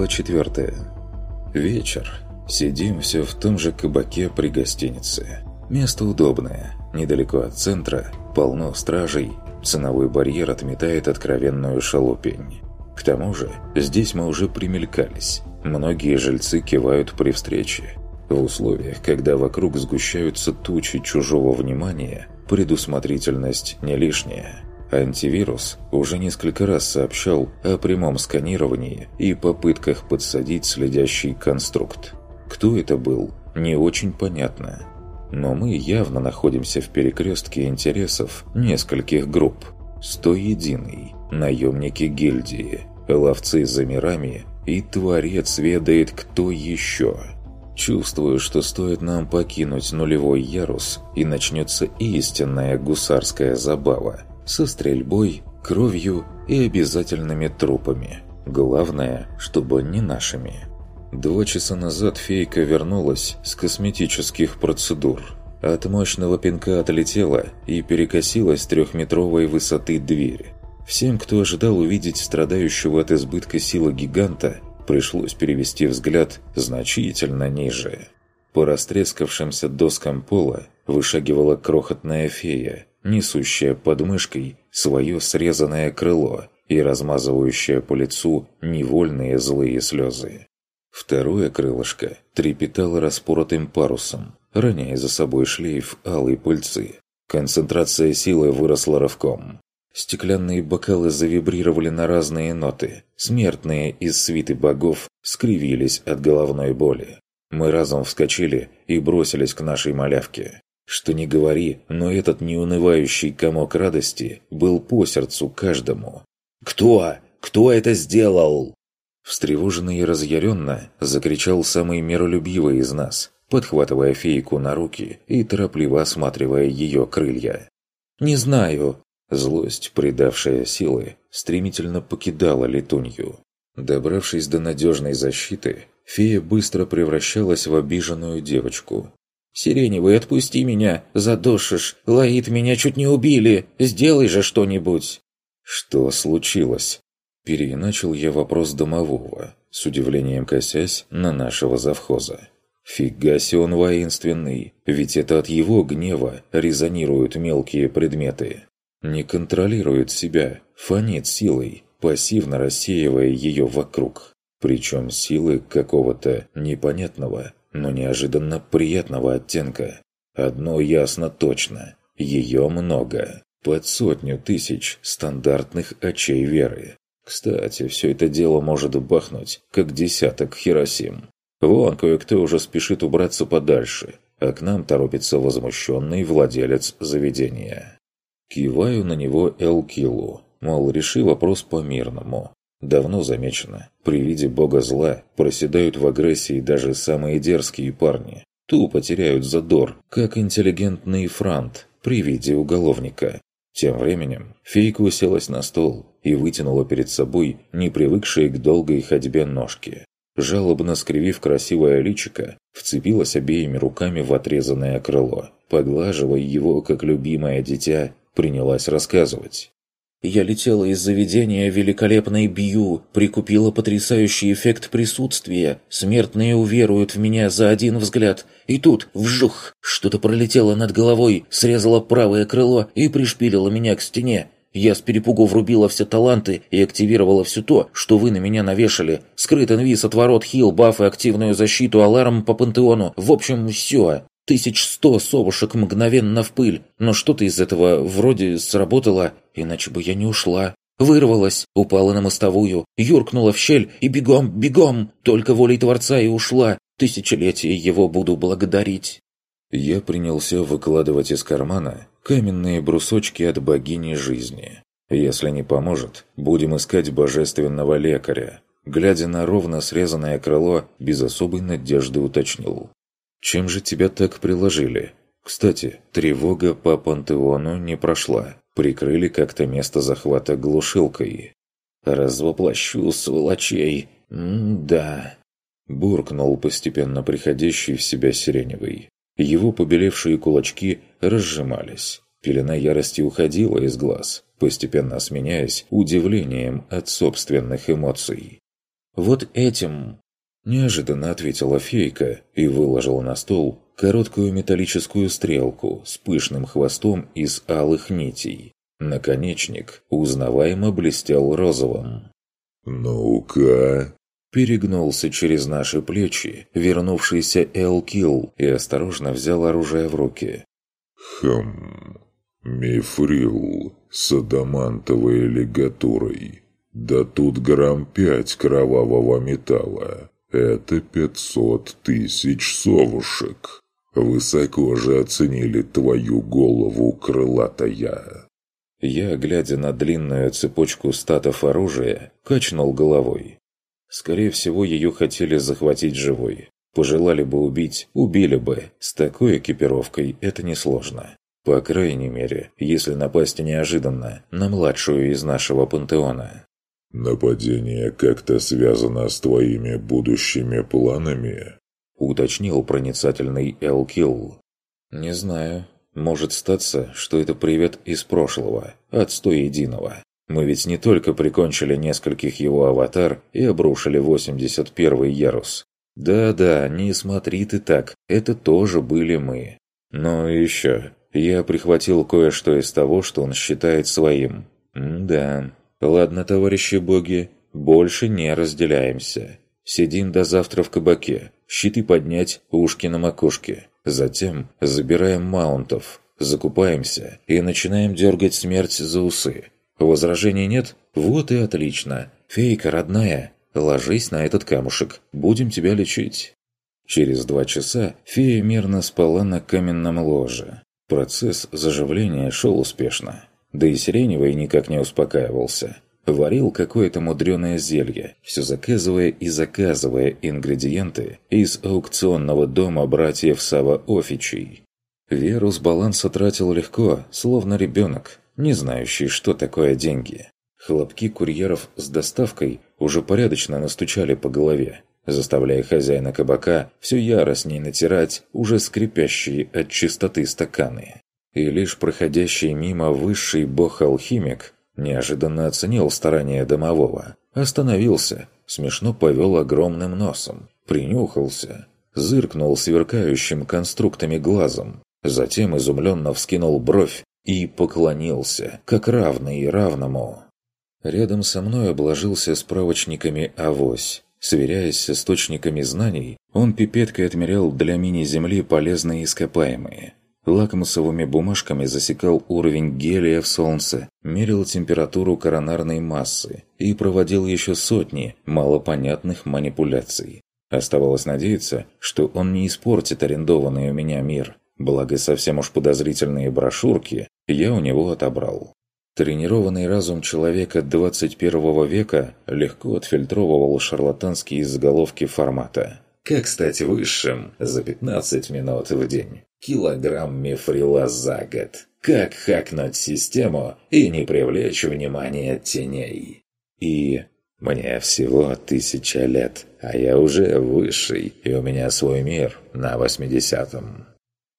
Глава 4. Вечер. Сидим все в том же кабаке при гостинице. Место удобное, недалеко от центра, полно стражей, ценовой барьер отметает откровенную шалупень. К тому же, здесь мы уже примелькались. Многие жильцы кивают при встрече. В условиях, когда вокруг сгущаются тучи чужого внимания, предусмотрительность не лишняя. Антивирус уже несколько раз сообщал о прямом сканировании и попытках подсадить следящий конструкт. Кто это был, не очень понятно. Но мы явно находимся в перекрестке интересов нескольких групп. Сто единый, наемники гильдии, ловцы за мирами и творец ведает кто еще. Чувствую, что стоит нам покинуть нулевой ярус, и начнется истинная гусарская забава – со стрельбой, кровью и обязательными трупами. Главное, чтобы не нашими. Два часа назад фейка вернулась с косметических процедур. От мощного пинка отлетела и перекосилась трехметровой высоты дверь. Всем, кто ожидал увидеть страдающего от избытка силы гиганта, пришлось перевести взгляд значительно ниже. По растрескавшимся доскам пола вышагивала крохотная фея – несущая под мышкой свое срезанное крыло и размазывающая по лицу невольные злые слезы. Второе крылышко трепетало распоротым парусом, роняя за собой шлейф алой пыльцы. Концентрация силы выросла рывком. Стеклянные бокалы завибрировали на разные ноты. Смертные из свиты богов скривились от головной боли. Мы разом вскочили и бросились к нашей малявке. Что не говори, но этот неунывающий комок радости был по сердцу каждому. «Кто? Кто это сделал?» Встревоженно и разъяренно закричал самый миролюбивый из нас, подхватывая фейку на руки и торопливо осматривая ее крылья. «Не знаю». Злость, придавшая силы, стремительно покидала летунью. Добравшись до надежной защиты, фея быстро превращалась в обиженную девочку, «Сиреневый, отпусти меня! Задушишь! Лаид, меня чуть не убили! Сделай же что-нибудь!» «Что случилось?» Переначал я вопрос домового, с удивлением косясь на нашего завхоза. «Фига себе он воинственный, ведь это от его гнева резонируют мелкие предметы. Не контролирует себя, фонит силой, пассивно рассеивая ее вокруг. Причем силы какого-то непонятного, но неожиданно приятного оттенка. Одно ясно точно – ее много. Под сотню тысяч стандартных очей веры. Кстати, все это дело может бахнуть, как десяток Хиросим. Вон кое-кто уже спешит убраться подальше, а к нам торопится возмущенный владелец заведения. Киваю на него Элкилу, мол, реши вопрос по-мирному. Давно замечено, при виде бога зла проседают в агрессии даже самые дерзкие парни. Тупо теряют задор, как интеллигентный франт при виде уголовника. Тем временем фейка уселась на стол и вытянула перед собой не привыкшие к долгой ходьбе ножки. Жалобно скривив красивое личико, вцепилась обеими руками в отрезанное крыло. Поглаживая его, как любимое дитя, принялась рассказывать. Я летела из заведения великолепной Бью, прикупила потрясающий эффект присутствия. Смертные уверуют в меня за один взгляд. И тут, вжух, что-то пролетело над головой, срезало правое крыло и пришпилило меня к стене. Я с перепугу врубила все таланты и активировала все то, что вы на меня навешали. Скрыт инвиз, отворот, хил, бафы, активную защиту, аларм по пантеону. В общем, все. Тысяч сто совушек мгновенно в пыль, но что-то из этого вроде сработало, иначе бы я не ушла. Вырвалась, упала на мостовую, юркнула в щель и бегом, бегом, только волей Творца и ушла. Тысячелетия его буду благодарить. Я принялся выкладывать из кармана каменные брусочки от богини жизни. Если не поможет, будем искать божественного лекаря. Глядя на ровно срезанное крыло, без особой надежды уточнил. Чем же тебя так приложили? Кстати, тревога по пантеону не прошла. Прикрыли как-то место захвата глушилкой. «Развоплощу сволочей! М-да!» Буркнул постепенно приходящий в себя сиреневый. Его побелевшие кулачки разжимались. Пелена ярости уходила из глаз, постепенно сменяясь удивлением от собственных эмоций. Вот этим!» Неожиданно ответила фейка и выложила на стол короткую металлическую стрелку с пышным хвостом из алых нитей. Наконечник узнаваемо блестел розовым. «Ну-ка!» Перегнулся через наши плечи вернувшийся Элкил и осторожно взял оружие в руки. «Хм... Мифрил с адамантовой лигатурой. Да тут грамм пять кровавого металла. Это пятьсот тысяч совушек. Высоко же оценили твою голову, крылатая». Я, глядя на длинную цепочку статов оружия, качнул головой. Скорее всего, ее хотели захватить живой. Пожелали бы убить, убили бы. С такой экипировкой это несложно. По крайней мере, если напасть неожиданно на младшую из нашего пантеона. «Нападение как-то связано с твоими будущими планами?» уточнил проницательный Элкил. «Не знаю. Может статься, что это привет из прошлого, отстой единого. Мы ведь не только прикончили нескольких его аватар и обрушили 81-й ярус. Да-да, не смотри ты так, это тоже были мы. Но еще, я прихватил кое-что из того, что он считает своим. М да. Ладно, товарищи боги, больше не разделяемся. Сидим до завтра в кабаке, щиты поднять, ушки на макушке. Затем забираем маунтов, закупаемся и начинаем дергать смерть за усы. Возражений нет? Вот и отлично. Фейка, родная, ложись на этот камушек, будем тебя лечить. Через два часа фея мирно спала на каменном ложе. Процесс заживления шел успешно. Да и Сиреневый никак не успокаивался. Варил какое-то мудреное зелье, все заказывая и заказывая ингредиенты из аукционного дома братьев Сава Офичей. Веру с баланса тратил легко, словно ребенок, не знающий, что такое деньги. Хлопки курьеров с доставкой уже порядочно настучали по голове, заставляя хозяина кабака все яростней натирать уже скрипящие от чистоты стаканы. И лишь проходящий мимо высший бог-алхимик неожиданно оценил старания домового, остановился, смешно повел огромным носом, принюхался, зыркнул сверкающим конструктами глазом, затем изумленно вскинул бровь и поклонился, как равный равному. Рядом со мной обложился справочниками «Авось». Сверяясь с источниками знаний, он пипеткой отмерял для мини-Земли полезные ископаемые. Лакмусовыми бумажками засекал уровень гелия в Солнце, мерил температуру коронарной массы и проводил еще сотни малопонятных манипуляций. Оставалось надеяться, что он не испортит арендованный у меня мир. Благо, совсем уж подозрительные брошюрки я у него отобрал. Тренированный разум человека 21 века легко отфильтровывал шарлатанские заголовки формата. «Как стать высшим за 15 минут в день? Килограмм мифрила за год? Как хакнуть систему и не привлечь внимание теней?» И «Мне всего тысяча лет, а я уже высший, и у меня свой мир на восьмидесятом».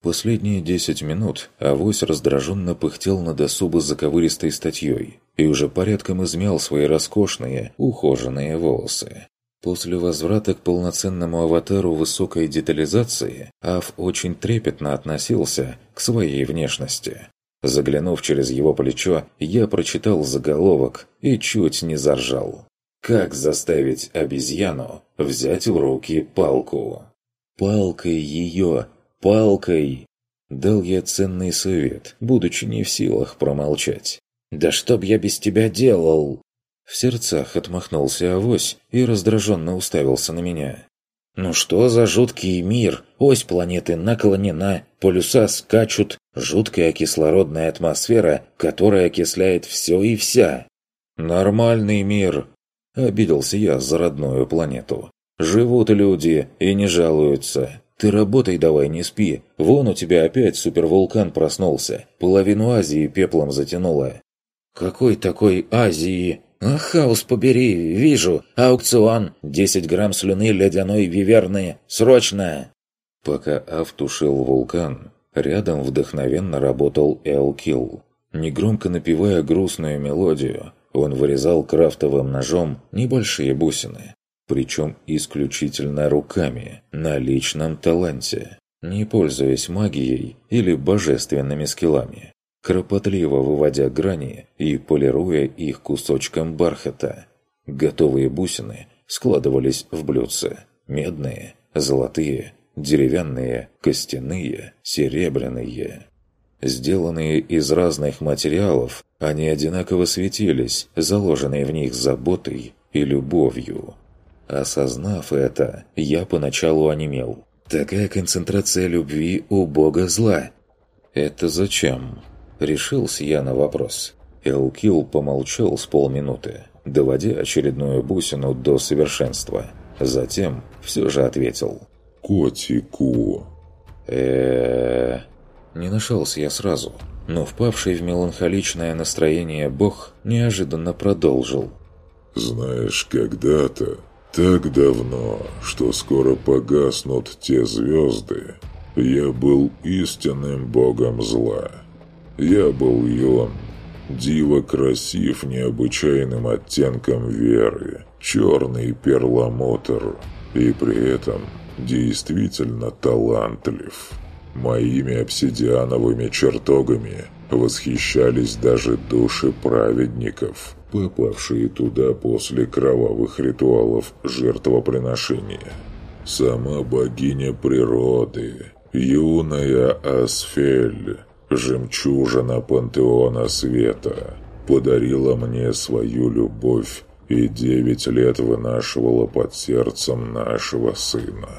Последние десять минут авось раздраженно пыхтел над особо заковыристой статьей и уже порядком измял свои роскошные, ухоженные волосы. После возврата к полноценному аватару высокой детализации Ав очень трепетно относился к своей внешности. Заглянув через его плечо, я прочитал заголовок и чуть не заржал. «Как заставить обезьяну взять в руки палку?» Палкой ее палкой!» Дал я ценный совет, будучи не в силах промолчать. «Да чтоб я без тебя делал!» В сердцах отмахнулся авось и раздраженно уставился на меня. «Ну что за жуткий мир? Ось планеты наклонена, полюса скачут, жуткая кислородная атмосфера, которая окисляет все и вся». «Нормальный мир!» – обиделся я за родную планету. «Живут люди и не жалуются. «Ты работай давай, не спи. Вон у тебя опять супервулкан проснулся. Половину Азии пеплом затянуло». «Какой такой Азии?» «А, хаос побери, вижу. Аукцион. Десять грамм слюны ледяной виверны. Срочно!» Пока Ав тушил вулкан, рядом вдохновенно работал Элкил. Негромко напевая грустную мелодию, он вырезал крафтовым ножом небольшие бусины. причем исключительно руками, на личном таланте, не пользуясь магией или божественными скиллами, кропотливо выводя грани и полируя их кусочком бархата. Готовые бусины складывались в блюдце. Медные, золотые, деревянные, костяные, серебряные. Сделанные из разных материалов, они одинаково светились, заложенные в них заботой и любовью. Осознав это, я поначалу онемел. Такая концентрация любви у бога зла. Это зачем? Решился я на вопрос. Элкил помолчал с полминуты, доводя очередную бусину до совершенства. Затем все же ответил. «Котику». э Не нашелся я сразу, но впавший в меланхоличное настроение бог неожиданно продолжил. «Знаешь, когда-то, так давно, что скоро погаснут те звезды, я был истинным богом зла». Я был юн, диво красив необычайным оттенком веры, черный перламутр, и при этом действительно талантлив. Моими обсидиановыми чертогами восхищались даже души праведников, попавшие туда после кровавых ритуалов жертвоприношения. Сама богиня природы, юная Асфель, жемчужина пантеона света, подарила мне свою любовь и девять лет вынашивала под сердцем нашего сына.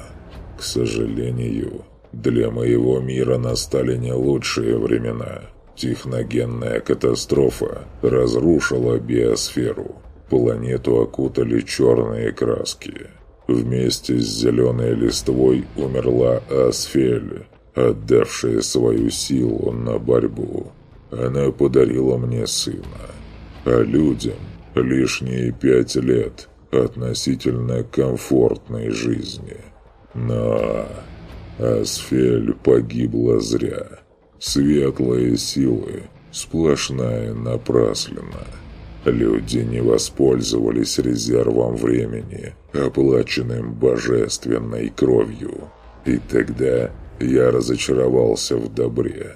К сожалению, для моего мира настали не лучшие времена. Техногенная катастрофа разрушила биосферу. Планету окутали черные краски. Вместе с зеленой листвой умерла Асфель, отдавшая свою силу на борьбу. Она подарила мне сына, а людям лишние пять лет относительно комфортной жизни. Но Асфель погибла зря. Светлые силы, сплошная напраслина. Люди не воспользовались резервом времени, оплаченным божественной кровью. И тогда я разочаровался в добре.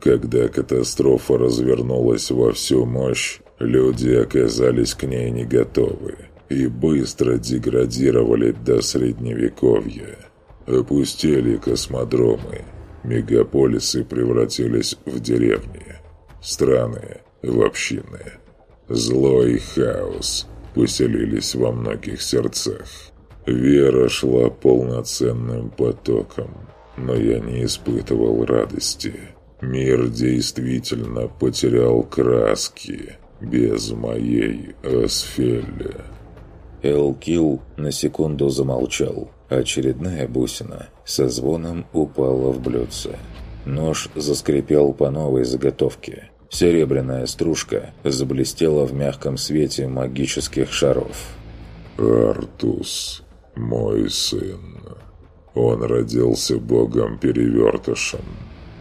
Когда катастрофа развернулась во всю мощь, люди оказались к ней не готовы и быстро деградировали до средневековья. Опустили космодромы, мегаполисы превратились в деревни, страны в общины. Зло и хаос поселились во многих сердцах. Вера шла полноценным потоком – но я не испытывал радости. Мир действительно потерял краски без моей Асфели. Элкил на секунду замолчал. Очередная бусина со звоном упала в блюдце. Нож заскрипел по новой заготовке. Серебряная стружка заблестела в мягком свете магических шаров. «Артус, мой сын». Он родился богом-перевертышем,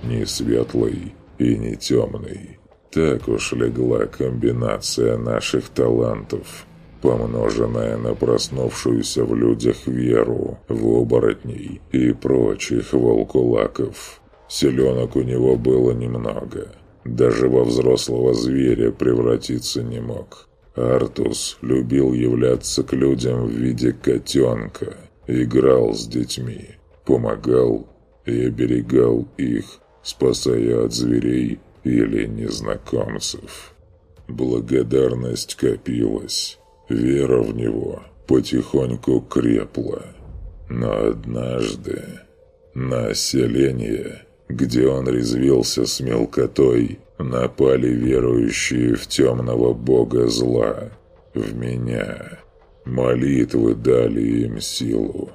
не светлый и не темный. Так уж легла комбинация наших талантов, помноженная на проснувшуюся в людях веру в оборотней и прочих волкулаков. Селенок у него было немного. Даже во взрослого зверя превратиться не мог. Артус любил являться к людям в виде котенка – Играл с детьми, помогал и оберегал их, спасая от зверей или незнакомцев. Благодарность копилась, вера в него потихоньку крепла. Но однажды на селение, где он резвился с мелкотой, напали верующие в темного бога зла, в меня. Молитвы дали им силу,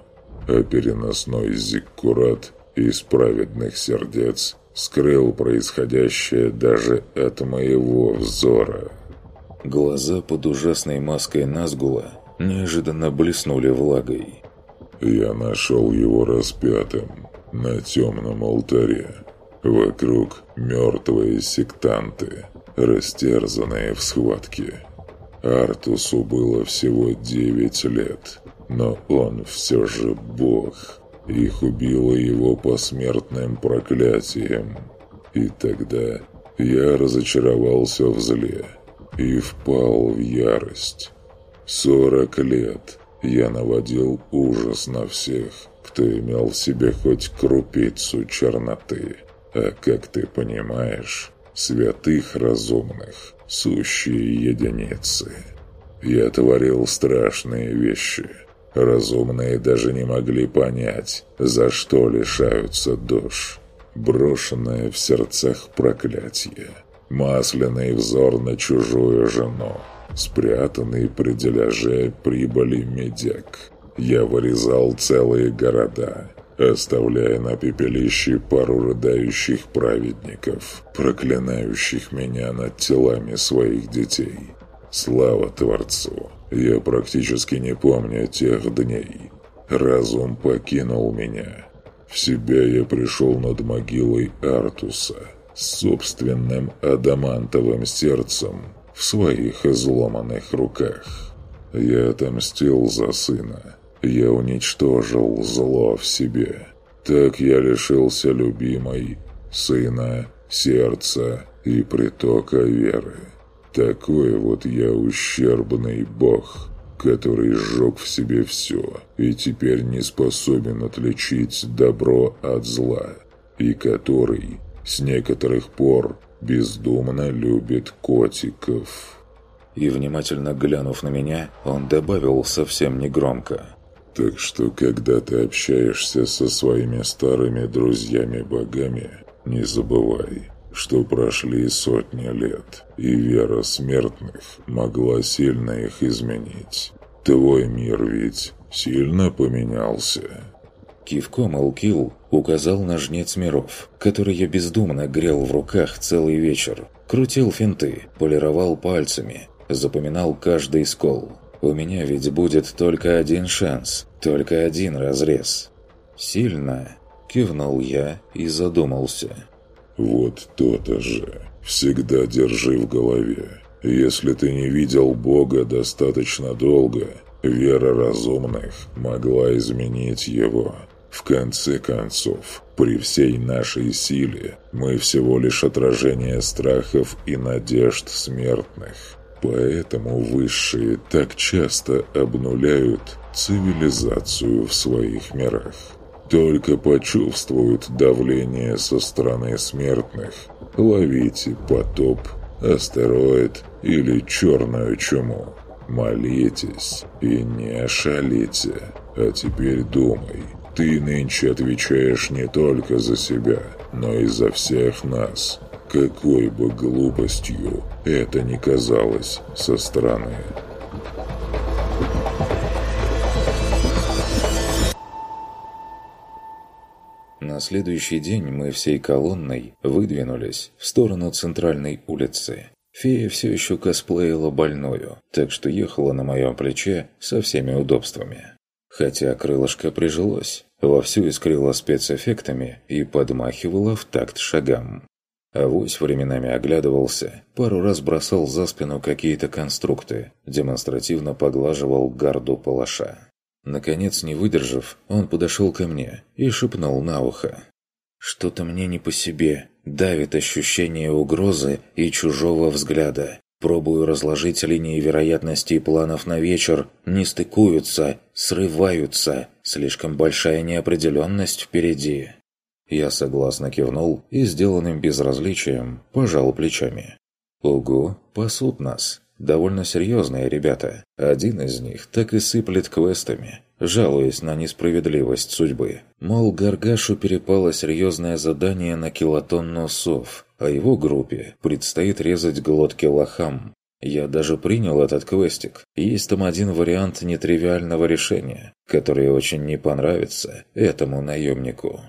а переносной зиккурат из праведных сердец скрыл происходящее даже от моего взора. Глаза под ужасной маской Назгула неожиданно блеснули влагой. Я нашел его распятым на темном алтаре. Вокруг мертвые сектанты, растерзанные в схватке. Артусу было всего девять лет, но он все же бог. Их убило его посмертным проклятием. И тогда я разочаровался в зле и впал в ярость. Сорок лет я наводил ужас на всех, кто имел в себе хоть крупицу черноты. А как ты понимаешь, святых разумных, сущие единицы. Я творил страшные вещи. Разумные даже не могли понять, за что лишаются душ. Брошенное в сердцах проклятие. Масляный взор на чужую жену. Спрятанный при деляже прибыли медяк. Я вырезал целые города, оставляя на пепелище пару рыдающих праведников, проклинающих меня над телами своих детей. Слава Творцу! Я практически не помню тех дней. Разум покинул меня. В себя я пришел над могилой Артуса с собственным адамантовым сердцем в своих изломанных руках. Я отомстил за сына. Я уничтожил зло в себе. Так я лишился любимой, сына, сердца и притока веры. Такой вот я ущербный бог, который сжег в себе все и теперь не способен отличить добро от зла, и который с некоторых пор бездумно любит котиков. И внимательно глянув на меня, он добавил совсем негромко. Так что, когда ты общаешься со своими старыми друзьями-богами, не забывай, что прошли сотни лет, и вера смертных могла сильно их изменить. Твой мир ведь сильно поменялся. Кивком Алкил указал на жнец миров, который я бездумно грел в руках целый вечер. Крутил финты, полировал пальцами, запоминал каждый скол. У меня ведь будет только один шанс, только один разрез. «Сильно?» – кивнул я и задумался. Вот то-то же. Всегда держи в голове. Если ты не видел Бога достаточно долго, вера разумных могла изменить его. В конце концов, при всей нашей силе, мы всего лишь отражение страхов и надежд смертных. Поэтому высшие так часто обнуляют цивилизацию в своих мирах только почувствуют давление со стороны смертных, ловите потоп, астероид или черную чуму. Молитесь и не шалите. А теперь думай, ты нынче отвечаешь не только за себя, но и за всех нас. Какой бы глупостью это ни казалось со стороны. На следующий день мы всей колонной выдвинулись в сторону центральной улицы. Фея все еще косплеила больную, так что ехала на моем плече со всеми удобствами. Хотя крылышко прижилось, вовсю искрила спецэффектами и подмахивала в такт шагам. Авось временами оглядывался, пару раз бросал за спину какие-то конструкты, демонстративно поглаживал гарду палаша. Наконец, не выдержав, он подошел ко мне и шепнул на ухо. «Что-то мне не по себе. Давит ощущение угрозы и чужого взгляда. Пробую разложить линии вероятности и планов на вечер. Не стыкуются, срываются. Слишком большая неопределенность впереди». Я согласно кивнул и, сделанным безразличием, пожал плечами. «Ого, пасут нас. Довольно серьезные ребята. Один из них так и сыплет квестами, жалуясь на несправедливость судьбы. Мол, Гаргашу перепало серьезное задание на килотонну сов, а его группе предстоит резать глотки лохам. Я даже принял этот квестик. Есть там один вариант нетривиального решения, который очень не понравится этому наемнику.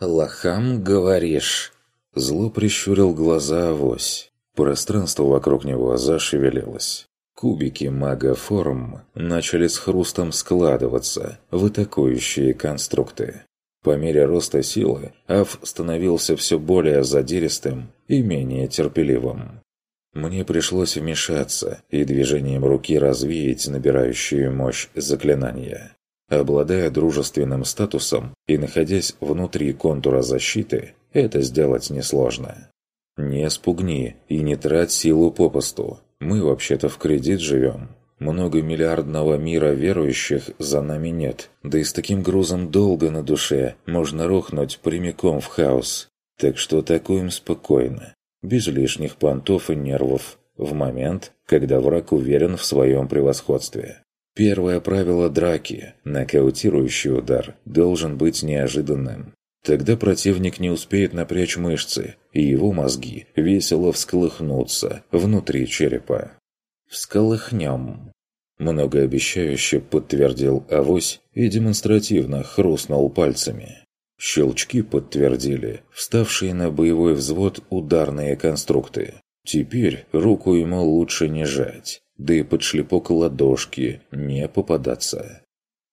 «Лохам, говоришь?» Зло прищурил глаза авось. Пространство вокруг него зашевелилось. Кубики мага-форм начали с хрустом складываться в атакующие конструкты. По мере роста силы Аф становился все более задиристым и менее терпеливым. Мне пришлось вмешаться и движением руки развеять набирающую мощь заклинания. Обладая дружественным статусом и находясь внутри контура защиты, это сделать несложно. Не спугни и не трать силу попусту. Мы вообще-то в кредит живем. Многомиллиардного мира верующих за нами нет, да и с таким грузом долга на душе можно рухнуть прямиком в хаос. Так что атакуем спокойно, без лишних понтов и нервов, в момент, когда враг уверен в своем превосходстве. Первое правило драки – нокаутирующий удар – должен быть неожиданным. Тогда противник не успеет напрячь мышцы, и его мозги весело всколыхнутся внутри черепа. «Всколыхнем!» Многообещающе подтвердил авось и демонстративно хрустнул пальцами. Щелчки подтвердили вставшие на боевой взвод ударные конструкты. Теперь руку ему лучше не жать да и под шлепок ладошки не попадаться.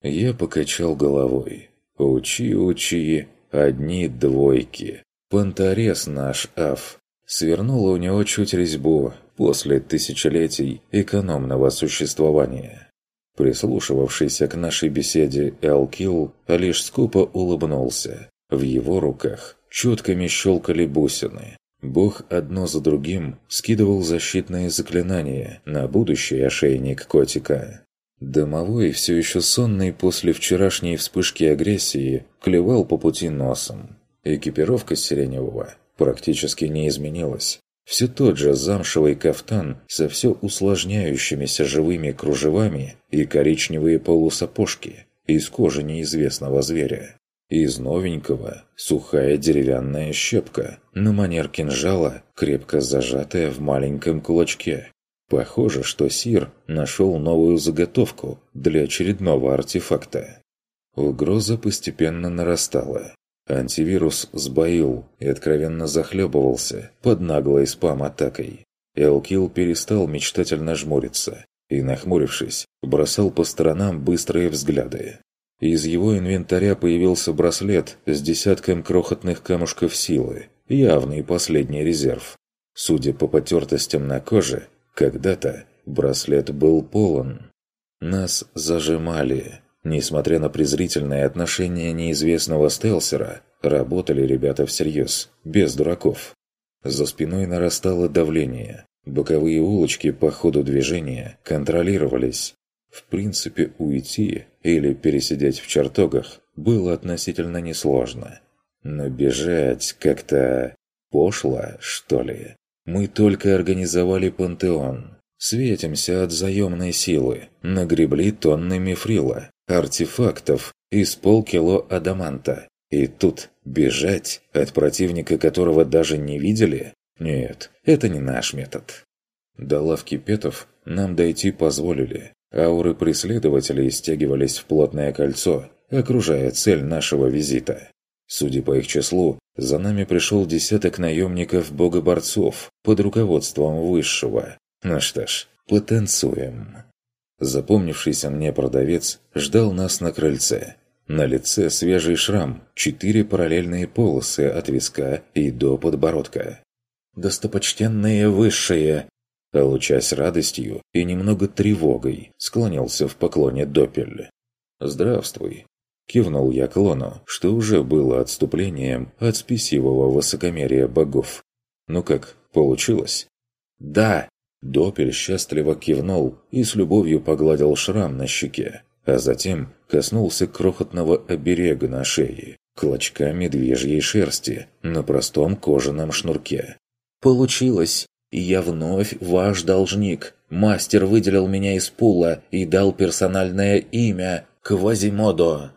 Я покачал головой. «Учи, учи, одни двойки. Понторез наш Аф. Свернула у него чуть резьбу после тысячелетий экономного существования». Прислушивавшийся к нашей беседе Элкил лишь скупо улыбнулся. В его руках чутками щелкали бусины, Бог одно за другим скидывал защитные заклинания на будущий ошейник котика. Домовой, все еще сонный после вчерашней вспышки агрессии, клевал по пути носом. Экипировка Сиреневого практически не изменилась. Все тот же замшевый кафтан со все усложняющимися живыми кружевами и коричневые полусапожки из кожи неизвестного зверя. Из новенького сухая деревянная щепка, на манер кинжала, крепко зажатая в маленьком кулачке. Похоже, что Сир нашел новую заготовку для очередного артефакта. Угроза постепенно нарастала. Антивирус сбоил и откровенно захлебывался под наглой спам-атакой. Элкил перестал мечтательно жмуриться и, нахмурившись, бросал по сторонам быстрые взгляды. Из его инвентаря появился браслет с десятком крохотных камушков силы, явный последний резерв. Судя по потертостям на коже, когда-то браслет был полон. Нас зажимали. Несмотря на презрительное отношение неизвестного стелсера, работали ребята всерьез, без дураков. За спиной нарастало давление. Боковые улочки по ходу движения контролировались. В принципе, уйти или пересидеть в чертогах было относительно несложно. Но бежать как-то... пошло, что ли? Мы только организовали пантеон. Светимся от заемной силы. Нагребли тонны мифрила, артефактов из полкило адаманта. И тут бежать от противника, которого даже не видели? Нет, это не наш метод. До лавки петов нам дойти позволили, Ауры преследователей стягивались в плотное кольцо, окружая цель нашего визита. Судя по их числу, за нами пришел десяток наемников-богоборцов под руководством Высшего. Ну что ж, потанцуем. Запомнившийся мне продавец ждал нас на крыльце. На лице свежий шрам, четыре параллельные полосы от виска и до подбородка. «Достопочтенные высшие!» Лучась радостью и немного тревогой, склонился в поклоне Допель. «Здравствуй!» Кивнул я клону, что уже было отступлением от спесивого высокомерия богов. «Ну как, получилось?» «Да!» Допель счастливо кивнул и с любовью погладил шрам на щеке, а затем коснулся крохотного оберега на шее, клочка медвежьей шерсти на простом кожаном шнурке. «Получилось!» И я вновь ваш должник. Мастер выделил меня из пула и дал персональное имя Квазимодо».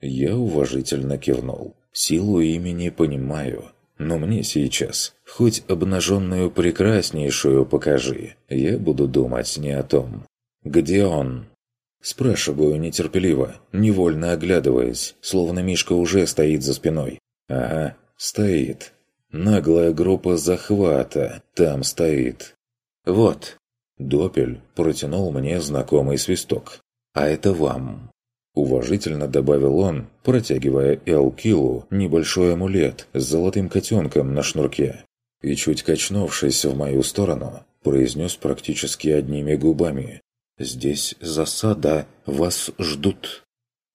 Я уважительно кивнул. Силу имени понимаю, но мне сейчас хоть обнаженную прекраснейшую покажи. Я буду думать не о том. Где он? Спрашиваю нетерпеливо, невольно оглядываясь, словно Мишка уже стоит за спиной. Ага, стоит. Наглая группа захвата там стоит. Вот. Допель протянул мне знакомый свисток. А это вам. Уважительно добавил он, протягивая Элкилу небольшой амулет с золотым котенком на шнурке. И чуть качнувшись в мою сторону, произнес практически одними губами. «Здесь засада, вас ждут».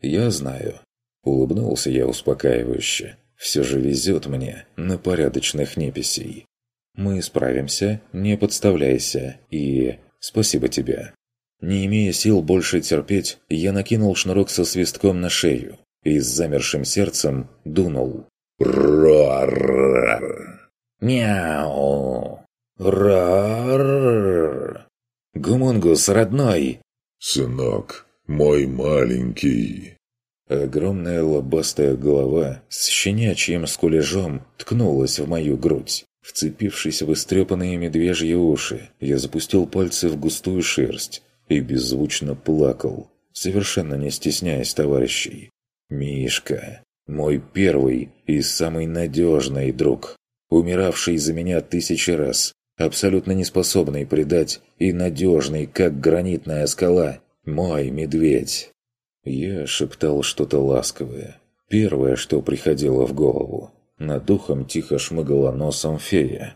«Я знаю». Улыбнулся я успокаивающе. «Все же везет мне на порядочных неписей. Мы справимся, не подставляйся, и... Спасибо тебе». Не имея сил больше терпеть, я накинул шнурок со свистком на шею и с замершим сердцем дунул. «Рар!» «Мяу! Рар!» «Гумунгус, родной!» «Сынок, мой маленький!» Огромная лобастая голова с щенячьим скулежом ткнулась в мою грудь. Вцепившись в истрепанные медвежьи уши, я запустил пальцы в густую шерсть и беззвучно плакал, совершенно не стесняясь товарищей. «Мишка, мой первый и самый надежный друг, умиравший за меня тысячи раз, абсолютно неспособный предать и надежный, как гранитная скала, мой медведь». Я шептал что-то ласковое. Первое, что приходило в голову. Над духом тихо шмыгала носом фея.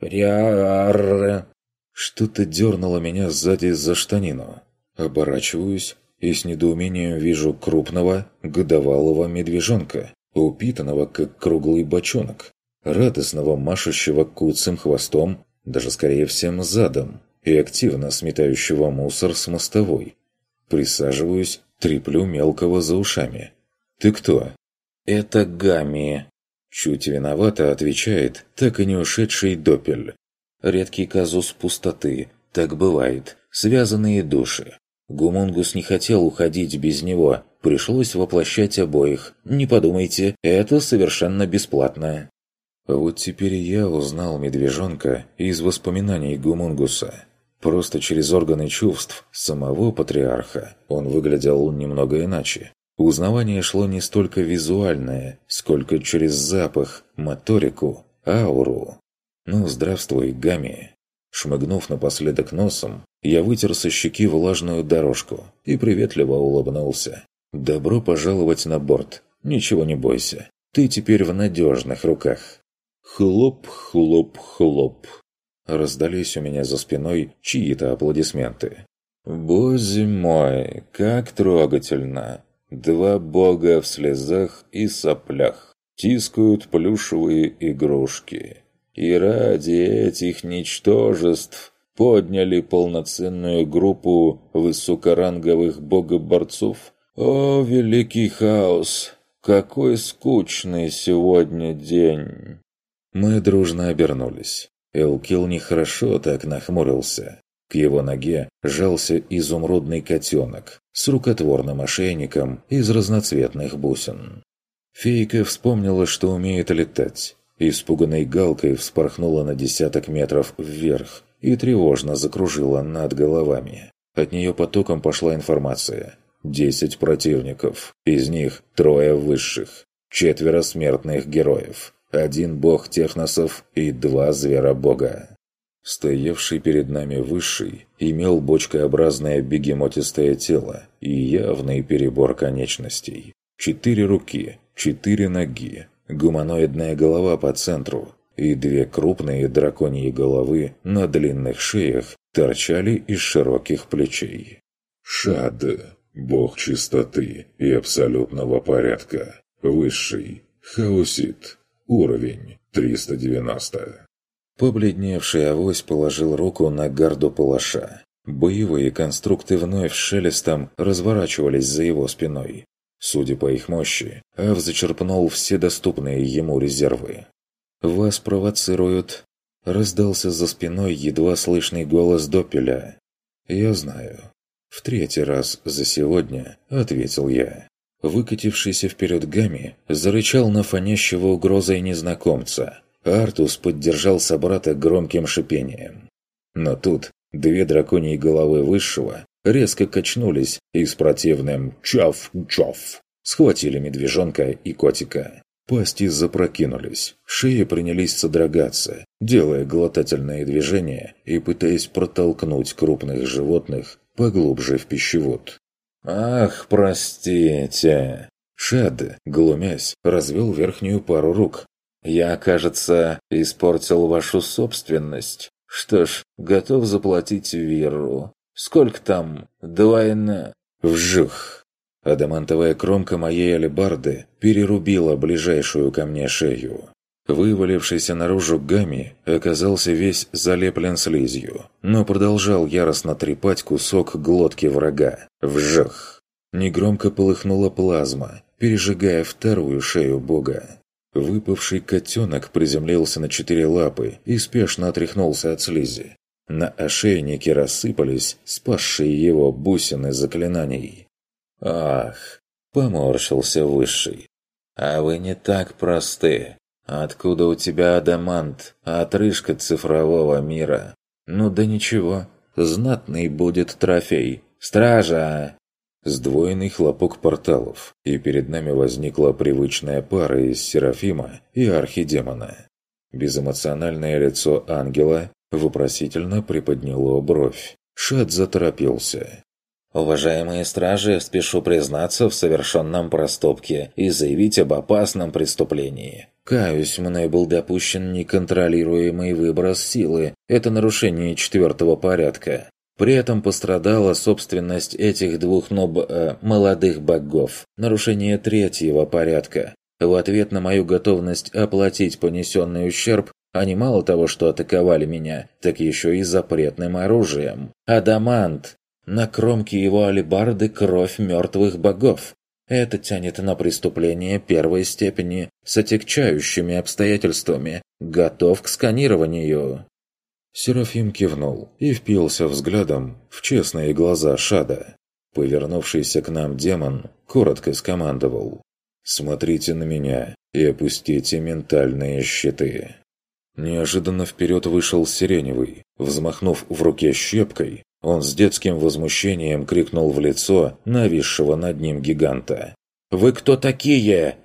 «Ряр!» Что-то дернуло меня сзади за штанину. Оборачиваюсь и с недоумением вижу крупного, годовалого медвежонка, упитанного, как круглый бочонок, радостного машущего куцым хвостом, даже скорее всем задом, и активно сметающего мусор с мостовой. Присаживаюсь, треплю мелкого за ушами. «Ты кто?» «Это Гами», – чуть виновато отвечает так и не ушедший Допель. Редкий казус пустоты. Так бывает. Связанные души. Гумунгус не хотел уходить без него. Пришлось воплощать обоих. Не подумайте, это совершенно бесплатно. Вот теперь я узнал медвежонка из воспоминаний Гумунгуса. Просто через органы чувств самого патриарха он выглядел немного иначе. Узнавание шло не столько визуальное, сколько через запах, моторику, ауру. «Ну, здравствуй, Гами!» Шмыгнув напоследок носом, я вытер со щеки влажную дорожку и приветливо улыбнулся. «Добро пожаловать на борт. Ничего не бойся. Ты теперь в надежных руках». Хлоп, хлоп, хлоп. Раздались у меня за спиной чьи-то аплодисменты. «Боже мой, как трогательно! Два бога в слезах и соплях тискают плюшевые игрушки. И ради этих ничтожеств подняли полноценную группу высокоранговых богоборцов. О, великий хаос! Какой скучный сегодня день! Мы дружно обернулись. Элкил нехорошо так нахмурился. К его ноге жался изумрудный котенок с рукотворным ошейником из разноцветных бусин. Фейка вспомнила, что умеет летать, Испуганной галкой вспорхнула на десяток метров вверх и тревожно закружила над головами. От нее потоком пошла информация. Десять противников, из них трое высших, четверо смертных героев, один бог техносов и два зверобога. Стоявший перед нами высший имел бочкообразное бегемотистое тело и явный перебор конечностей. Четыре руки, четыре ноги, гуманоидная голова по центру и две крупные драконьи головы на длинных шеях торчали из широких плечей. Шад, бог чистоты и абсолютного порядка. Высший. Хаусит. Уровень 390. Побледневший авось положил руку на гарду палаша. Боевые конструкты вновь шелестом разворачивались за его спиной. Судя по их мощи, Ав зачерпнул все доступные ему резервы. «Вас провоцируют...» Раздался за спиной едва слышный голос Доппеля. «Я знаю». «В третий раз за сегодня», — ответил я. Выкатившийся вперед Гами зарычал на фонящего угрозой незнакомца. Артус поддержал собрата громким шипением. Но тут две драконьи головы Высшего резко качнулись и с противным «чав-чав» схватили медвежонка и котика. Пасти запрокинулись, шеи принялись содрогаться, делая глотательные движения и пытаясь протолкнуть крупных животных поглубже в пищевод. «Ах, простите!» Шад, глумясь, развел верхнюю пару рук. «Я, кажется, испортил вашу собственность. Что ж, готов заплатить Виру. Сколько там? Двойно? Вжух! Адамантовая кромка моей алебарды перерубила ближайшую ко мне шею. Вывалившийся наружу Гами оказался весь залеплен слизью, но продолжал яростно трепать кусок глотки врага. Вжах! Негромко полыхнула плазма, пережигая вторую шею бога. Выпавший котенок приземлился на четыре лапы и спешно отряхнулся от слизи. На ошейнике рассыпались спасшие его бусины заклинаний. «Ах!» – поморщился Высший. «А вы не так просты. Откуда у тебя адамант, отрыжка цифрового мира? Ну да ничего, знатный будет трофей. Стража!» Сдвоенный хлопок порталов, и перед нами возникла привычная пара из Серафима и Архидемона. Безэмоциональное лицо ангела вопросительно приподняло бровь. Шат заторопился. «Уважаемые стражи, спешу признаться в совершенном проступке и заявить об опасном преступлении. Каюсь, мной был допущен неконтролируемый выброс силы. Это нарушение четвертого порядка. При этом пострадала собственность этих двух ноб... Э, молодых богов. Нарушение третьего порядка. В ответ на мою готовность оплатить понесенный ущерб, они мало того, что атаковали меня, так еще и запретным оружием. Адамант! На кромке его алебарды кровь мертвых богов. Это тянет на преступление первой степени с отягчающими обстоятельствами. Готов к сканированию». Серафим кивнул и впился взглядом в честные глаза Шада. Повернувшийся к нам демон коротко скомандовал. «Смотрите на меня и опустите ментальные щиты». Неожиданно вперед вышел Сиреневый. Взмахнув в руке щепкой, он с детским возмущением крикнул в лицо нависшего над ним гиганта. «Вы кто такие?»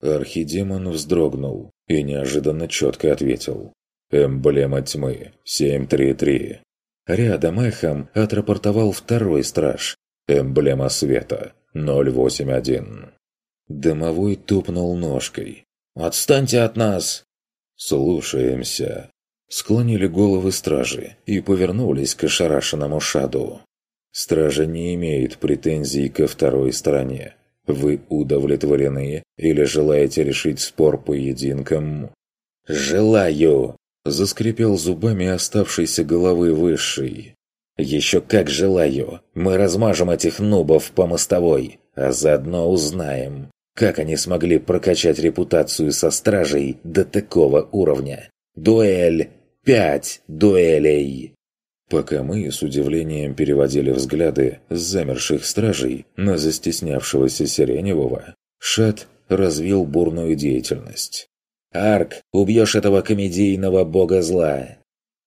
Архидемон вздрогнул и неожиданно четко ответил. «Эмблема тьмы, 733». Рядом эхом отрапортовал второй страж. «Эмблема света, 081». Дымовой тупнул ножкой. «Отстаньте от нас!» «Слушаемся!» Склонили головы стражи и повернулись к ошарашенному Шаду. Стража не имеет претензий ко второй стороне. Вы удовлетворены или желаете решить спор поединком? «Желаю!» – заскрипел зубами оставшейся головы высший. «Еще как желаю! Мы размажем этих нубов по мостовой, а заодно узнаем, как они смогли прокачать репутацию со стражей до такого уровня. Дуэль Пять дуэлей!» Пока мы с удивлением переводили взгляды с замерших стражей на застеснявшегося Сиреневого, Шат развил бурную деятельность. «Арк, убьешь этого комедийного бога зла!»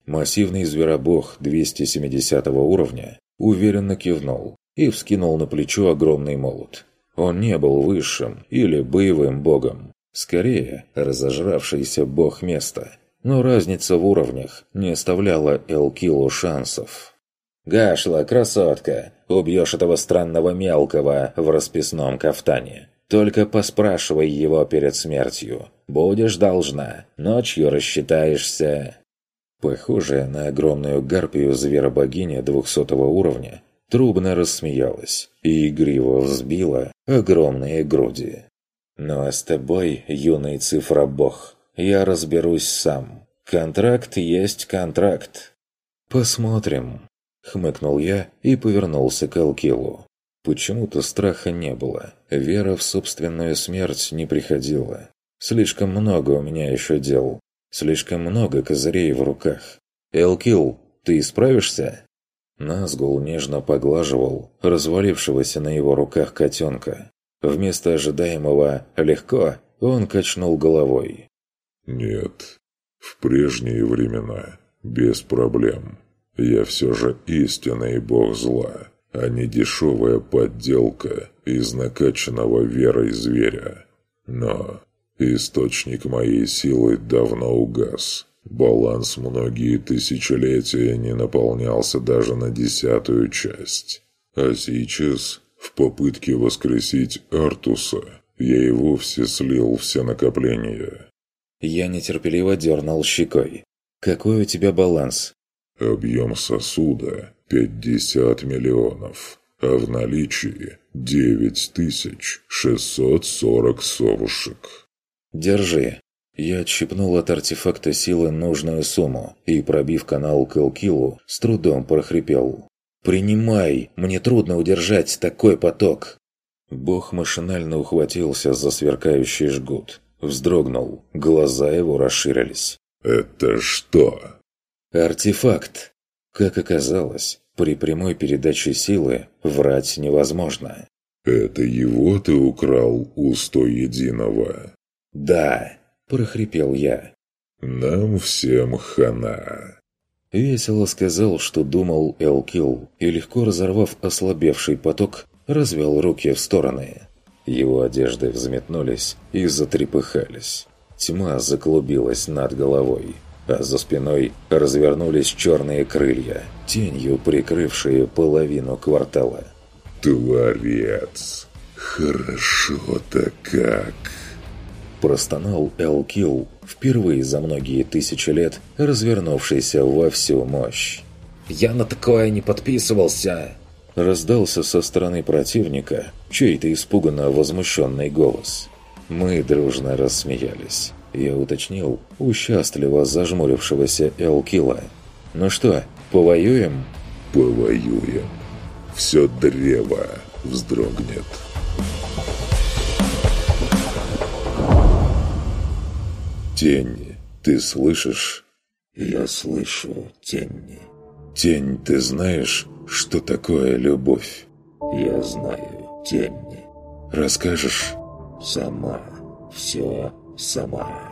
Массивный зверобог 270 уровня уверенно кивнул и вскинул на плечо огромный молот. Он не был высшим или боевым богом, скорее разожравшийся бог места – но разница в уровнях не оставляла Элкилу шансов. «Гашла, красотка, убьешь этого странного мелкого в расписном кафтане. Только поспрашивай его перед смертью. Будешь должна, ночью рассчитаешься». Похожая на огромную гарпию зверобогиня двухсотого уровня, трубно рассмеялась и игриво взбила огромные груди. «Ну а с тобой, юный цифробог, я разберусь сам. Контракт есть контракт. Посмотрим. Хмыкнул я и повернулся к Алкилу. Почему-то страха не было. Вера в собственную смерть не приходила. Слишком много у меня еще дел. Слишком много козырей в руках. «Элкил, ты справишься?» Назгул нежно поглаживал развалившегося на его руках котенка. Вместо ожидаемого «легко» он качнул головой. Нет, в прежние времена, без проблем. Я все же истинный бог зла, а не дешевая подделка из накачанного верой зверя. Но источник моей силы давно угас. Баланс многие тысячелетия не наполнялся даже на десятую часть. А сейчас, в попытке воскресить Артуса, я и вовсе слил все накопления. Я нетерпеливо дернул щекой. «Какой у тебя баланс?» «Объем сосуда – 50 миллионов, а в наличии девять тысяч шестьсот сорок совушек. Держи. Я отщипнул от артефакта силы нужную сумму и, пробив канал к Элкилу, с трудом прохрипел. «Принимай! Мне трудно удержать такой поток!» Бог машинально ухватился за сверкающий жгут. Вздрогнул. Глаза его расширились. «Это что?» «Артефакт!» Как оказалось, при прямой передаче силы врать невозможно. «Это его ты украл у сто единого?» «Да!» – прохрипел я. «Нам всем хана!» Весело сказал, что думал Элкил, и легко разорвав ослабевший поток, развел руки в стороны. Его одежды взметнулись и затрепыхались. Тьма заклубилась над головой а за спиной развернулись черные крылья, тенью прикрывшие половину квартала. «Творец! Хорошо-то как!» Простонал Элкил, впервые за многие тысячи лет развернувшийся во всю мощь. «Я на такое не подписывался!» Раздался со стороны противника чей-то испуганно возмущенный голос. Мы дружно рассмеялись. Я уточнил у счастливо зажмурившегося Элкила. «Ну что, повоюем?» «Повоюем. Все древо вздрогнет». «Тень, ты слышишь?» «Я слышу, тень». «Тень, ты знаешь, что такое любовь?» «Я знаю, тень». «Расскажешь?» «Сама. Все сама».